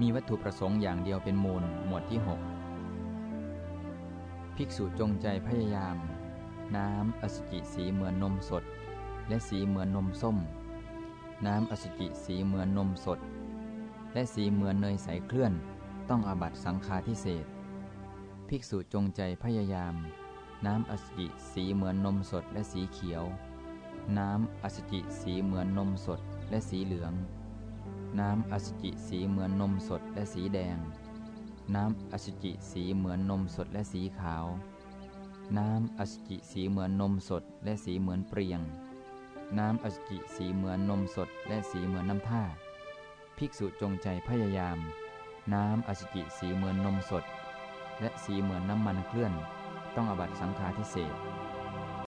มีวัตถุประสงค์อย่างเดียวเป็นมูล หมวดที่ 6 ภิกษุจงใจพยายาม น้ำอสุจิสีเหมือนนมสด และสีเหมือนนมส้ม น้ำอสุจิสีเหมือนนมสด และสีเหมือนเนยใสเคลื่อน ต้องอาบัตสังฆาทิเศษภิกษุจงใจพยายาม น้ำอสุจิสีเหมือนนมสดและสีเขียว น้ำอสุจิสีเหมือนนมสดและสีเหลือง น้ำอสุจิสีเหมือนนมสดและสีแดง น้ำอสุจิสีเหมือนนมสดและสีขาว น้ำอสุจิสีเหมือนนมสดและสีเหมือนเปรียง น้ำอสุจิสีเหมือนนมสดและสีเหมือนน้ำท่า ภิกษุจงใจพยายาม น้ำอสุจิสีเหมือนนมสด และสีเหมือนน้ำมันเคลื่อน ต้องอบัตสังฆาทิเศษ